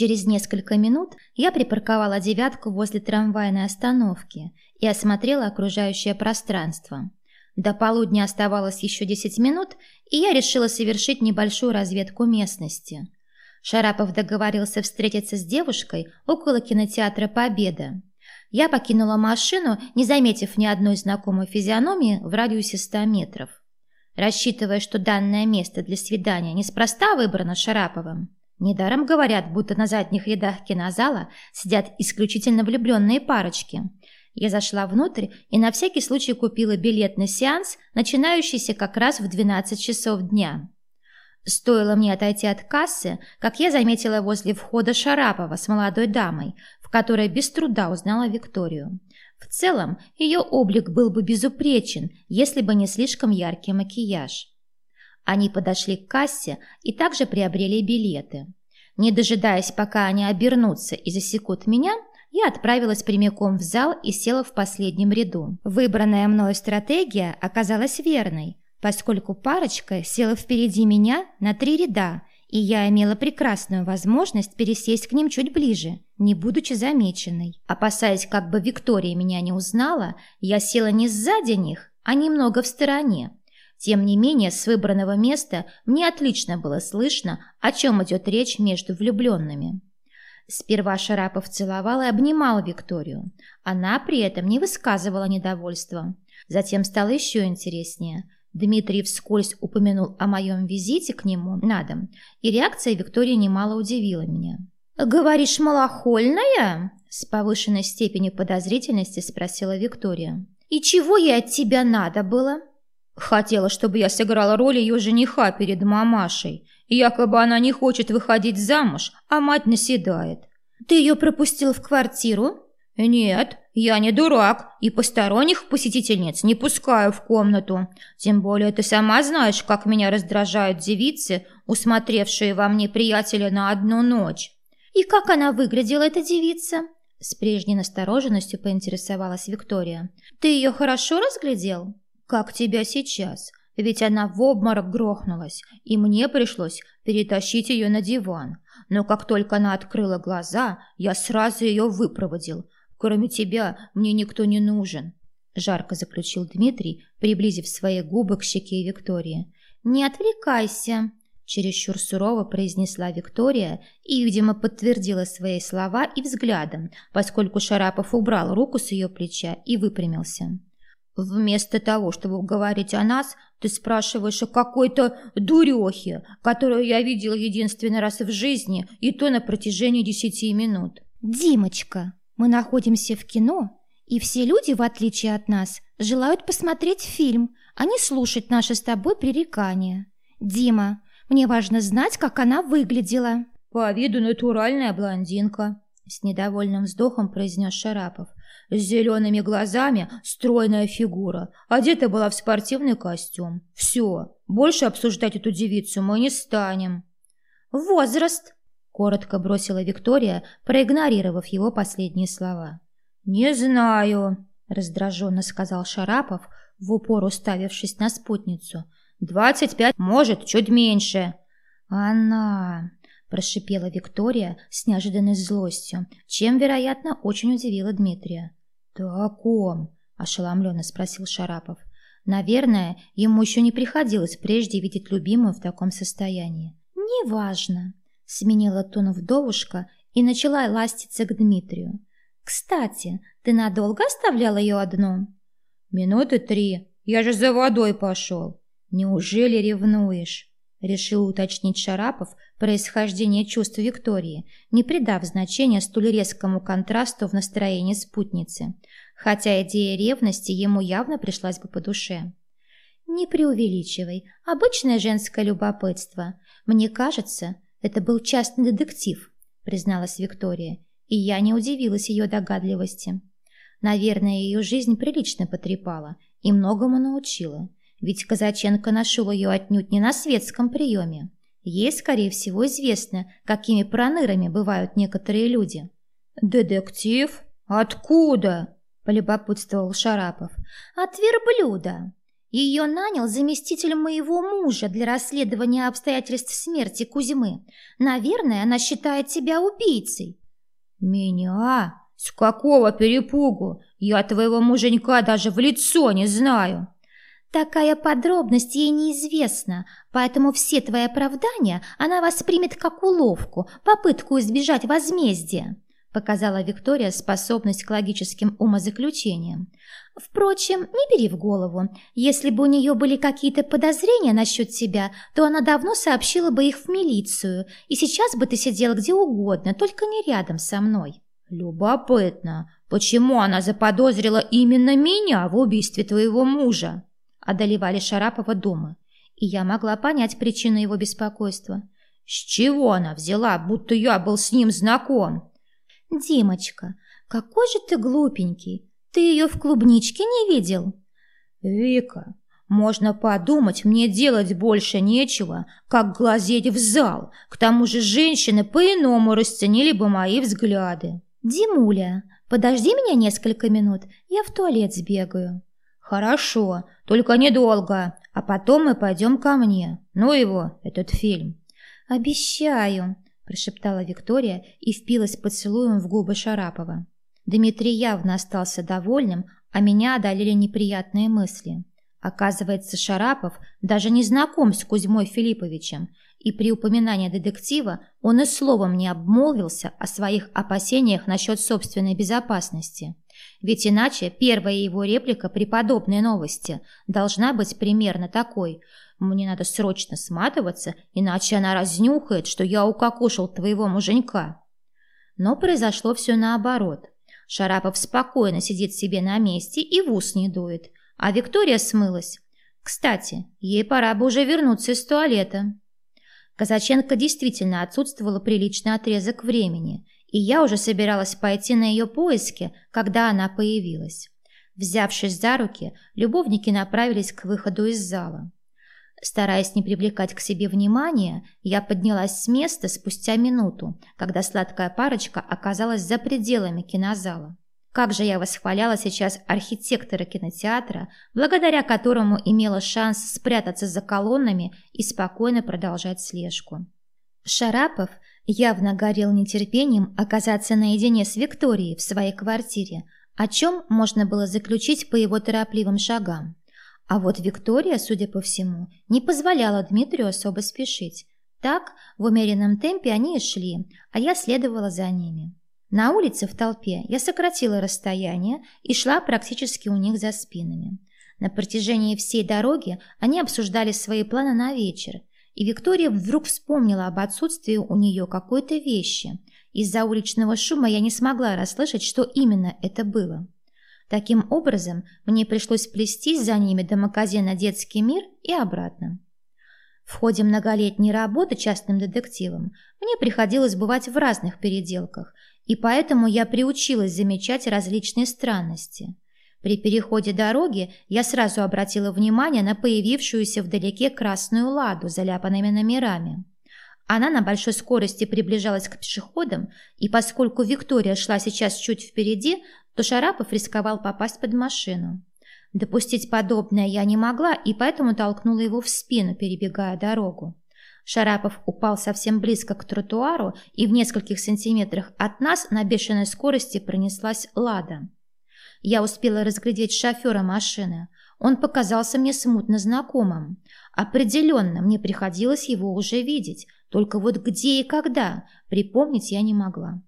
Через несколько минут я припарковала девятку возле трамвайной остановки и осмотрела окружающее пространство. До полудня оставалось еще 10 минут, и я решила совершить небольшую разведку местности. Шарапов договорился встретиться с девушкой около кинотеатра «Победа». Я покинула машину, не заметив ни одной знакомой физиономии в радиусе 100 метров. Рассчитывая, что данное место для свидания неспроста выбрано Шараповым, недаром говорят, будто на задних рядах кинозала сидят исключительно влюбленные парочки – я зашла внутрь и на всякий случай купила билет на сеанс, начинающийся как раз в 12 часов дня. Стоило мне отойти от кассы, как я заметила возле входа Шарапова с молодой дамой, в которой без труда узнала Викторию. В целом, ее облик был бы безупречен, если бы не слишком яркий макияж. Они подошли к кассе и также приобрели билеты. Не дожидаясь, пока они обернутся и засекут меня, я отправилась прямиком в зал и села в последнем ряду. Выбранная мною стратегия оказалась верной, поскольку парочка села впереди меня на три ряда, и я имела прекрасную возможность пересесть к ним чуть ближе, не будучи замеченной. Опасаясь, как бы Виктория меня не узнала, я села не сзади них, а немного в стороне. Тем не менее, с выбранного места мне отлично было слышно, о чем идет речь между влюбленными. Сперва Шарапов целовал и обнимал Викторию. Она при этом не высказывала недовольства. Затем стало еще интереснее. Дмитрий вскользь упомянул о моем визите к нему на дом, и реакция Виктории немало удивила меня. «Говоришь, малохольная?» С повышенной степенью подозрительности спросила Виктория. «И чего ей от тебя надо было?» «Хотела, чтобы я сыграла роль ее жениха перед мамашей Якобы она не хочет выходить замуж, а мать наседает. Ты ее пропустил в квартиру? Нет, я не дурак и посторонних посетительниц не пускаю в комнату. Тем более ты сама знаешь, как меня раздражают девицы, усмотревшие во мне приятеля на одну ночь. И как она выглядела, эта девица? С прежней настороженностью поинтересовалась Виктория. Ты ее хорошо разглядел? Как тебя сейчас? ведь она в обморок грохнулась, и мне пришлось перетащить ее на диван. Но как только она открыла глаза, я сразу ее выпроводил. Кроме тебя мне никто не нужен. Жарко заключил Дмитрий, приблизив свои губы к щеке Виктории. «Не отвлекайся», – чересчур сурово произнесла Виктория и, видимо, подтвердила свои слова и взглядом, поскольку Шарапов убрал руку с ее плеча и выпрямился. Вместо того, чтобы говорить о нас, ты спрашиваешь о какой-то дурехе, которую я видел единственный раз в жизни, и то на протяжении десяти минут. Димочка, мы находимся в кино, и все люди, в отличие от нас, желают посмотреть фильм, а не слушать наши с тобой пререкания. Дима, мне важно знать, как она выглядела. По виду натуральная блондинка, с недовольным вздохом произнес Шарапов с зелеными глазами, стройная фигура. Одета была в спортивный костюм. Все, больше обсуждать эту девицу мы не станем. «Возраст!» – коротко бросила Виктория, проигнорировав его последние слова. «Не знаю», – раздраженно сказал Шарапов, в упор уставившись на спутницу. «Двадцать пять, может, чуть меньше». «Она...» – прошипела Виктория с неожиданной злостью, чем, вероятно, очень удивила Дмитрия. «Ты о ком?» – ошеломленно спросил Шарапов. Наверное, ему еще не приходилось прежде видеть любимую в таком состоянии. «Неважно», – сменила тон вдовушка и начала ластиться к Дмитрию. «Кстати, ты надолго оставлял ее одну?» «Минуты три. Я же за водой пошел. Неужели ревнуешь?» Решил уточнить Шарапов происхождение чувств Виктории, не придав значения столь резкому контрасту в настроении спутницы, хотя идея ревности ему явно пришлась бы по душе. «Не преувеличивай. Обычное женское любопытство. Мне кажется, это был частный детектив», призналась Виктория, и я не удивилась ее догадливости. Наверное, ее жизнь прилично потрепала и многому научила – ведь Казаченко нашел ее отнюдь не на светском приеме. Ей, скорее всего, известно, какими пронырами бывают некоторые люди. «Детектив? Откуда?» – полюбопытствовал Шарапов. «От верблюда. Ее нанял заместитель моего мужа для расследования обстоятельств смерти Кузьмы. Наверное, она считает тебя убийцей. Меня? С какого перепугу? Я твоего муженька даже в лицо не знаю. Такая подробность ей неизвестна, поэтому все твои оправдания она воспримет как уловку, попытку избежать возмездия показала Виктория способность к логическим умозаключениям. Впрочем, не бери в голову. Если бы у нее были какие-то подозрения насчет тебя, то она давно сообщила бы их в милицию, и сейчас бы ты сидела где угодно, только не рядом со мной. Любопытно, почему она заподозрила именно меня в убийстве твоего мужа? Одолевали Шарапова дома, и я могла понять причину его беспокойства. С чего она взяла, будто я был с ним знаком? «Димочка, какой же ты глупенький! Ты ее в клубничке не видел?» «Вика, можно подумать, мне делать больше нечего, как глазеть в зал. К тому же женщины по-иному расценили бы мои взгляды». «Димуля, подожди меня несколько минут, я в туалет сбегаю». «Хорошо, только недолго, а потом мы пойдем ко мне. Ну его, этот фильм». «Обещаю», прошептала Виктория и впилась поцелуем в губы Шарапова. Дмитрий явно остался довольным, а меня одолели неприятные мысли. Оказывается, Шарапов даже не знаком с Кузьмой Филипповичем, и при упоминании детектива он и словом не обмолвился о своих опасениях насчет собственной безопасности. Ведь иначе первая его реплика при подобной новости должна быть примерно такой – мне надо срочно сматываться, иначе она разнюхает, что я укокошил твоего муженька. Но произошло все наоборот. Шарапов спокойно сидит себе на месте и в ус не дует, а Виктория смылась. Кстати, ей пора бы уже вернуться из туалета. Казаченко действительно отсутствовала приличный отрезок времени, и я уже собиралась пойти на ее поиски, когда она появилась. Взявшись за руки, любовники направились к выходу из зала. Стараясь не привлекать к себе внимания, я поднялась с места спустя минуту, когда сладкая парочка оказалась за пределами кинозала. Как же я восхваляла сейчас архитектора кинотеатра, благодаря которому имела шанс спрятаться за колоннами и спокойно продолжать слежку. Шарапов явно горел нетерпением оказаться наедине с Викторией в своей квартире, о чем можно было заключить по его торопливым шагам. А вот Виктория, судя по всему, не позволяла Дмитрию особо спешить. Так, в умеренном темпе они и шли, а я следовала за ними. На улице в толпе я сократила расстояние и шла практически у них за спинами. На протяжении всей дороги они обсуждали свои планы на вечер, и Виктория вдруг вспомнила об отсутствии у нее какой-то вещи. Из-за уличного шума я не смогла расслышать, что именно это было. Таким образом, мне пришлось плестись за ними до магазина «Детский мир» и обратно. В ходе многолетней работы частным детективом мне приходилось бывать в разных переделках, и поэтому я приучилась замечать различные странности. При переходе дороги я сразу обратила внимание на появившуюся вдалеке красную ладу заляпанными номерами. Она на большой скорости приближалась к пешеходам, и поскольку Виктория шла сейчас чуть впереди, то Шарапов рисковал попасть под машину. Допустить подобное я не могла, и поэтому толкнула его в спину, перебегая дорогу. Шарапов упал совсем близко к тротуару, и в нескольких сантиметрах от нас на бешеной скорости пронеслась «Лада». Я успела разглядеть шофера машины. Он показался мне смутно знакомым. Определенно, мне приходилось его уже видеть, только вот где и когда припомнить я не могла.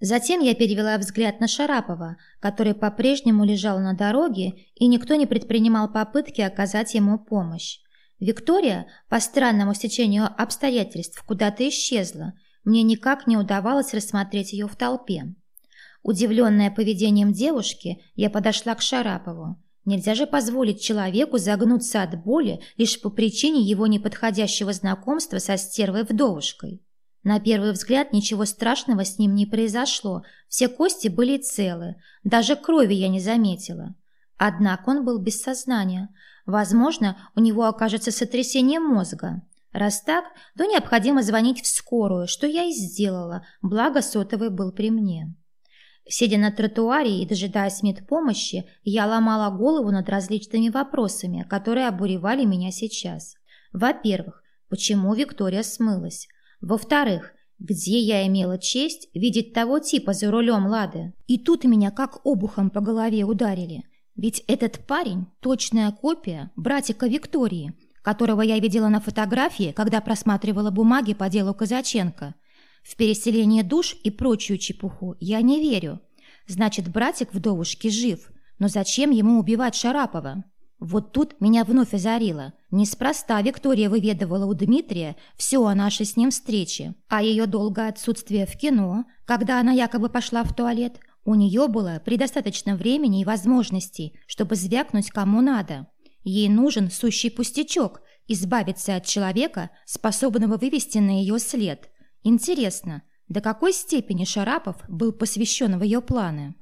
Затем я перевела взгляд на Шарапова, который по-прежнему лежал на дороге, и никто не предпринимал попытки оказать ему помощь. Виктория, по странному стечению обстоятельств, куда-то исчезла. Мне никак не удавалось рассмотреть ее в толпе. Удивленная поведением девушки, я подошла к Шарапову. Нельзя же позволить человеку загнуться от боли лишь по причине его неподходящего знакомства со стервой-вдовушкой. На первый взгляд ничего страшного с ним не произошло, все кости были целы, даже крови я не заметила. Однако он был без сознания. Возможно, у него окажется сотрясение мозга. Раз так, то необходимо звонить в скорую, что я и сделала, благо сотовый был при мне. Сидя на тротуаре и дожидаясь медпомощи, я ломала голову над различными вопросами, которые обуревали меня сейчас. Во-первых, почему Виктория смылась? Во-вторых, где я имела честь видеть того типа за рулем Лады? И тут меня как обухом по голове ударили. Ведь этот парень – точная копия братика Виктории, которого я видела на фотографии, когда просматривала бумаги по делу Казаченко – в переселение душ и прочую чепуху я не верю. Значит, братик вдовушки жив. Но зачем ему убивать Шарапова? Вот тут меня вновь озарило. Неспроста Виктория выведывала у Дмитрия все о нашей с ним встрече. А ее долгое отсутствие в кино, когда она якобы пошла в туалет, у нее было предостаточно времени и возможностей, чтобы звякнуть кому надо. Ей нужен сущий пустячок – избавиться от человека, способного вывести на ее след – Интересно, до какой степени Шарапов был посвящен в ее планы?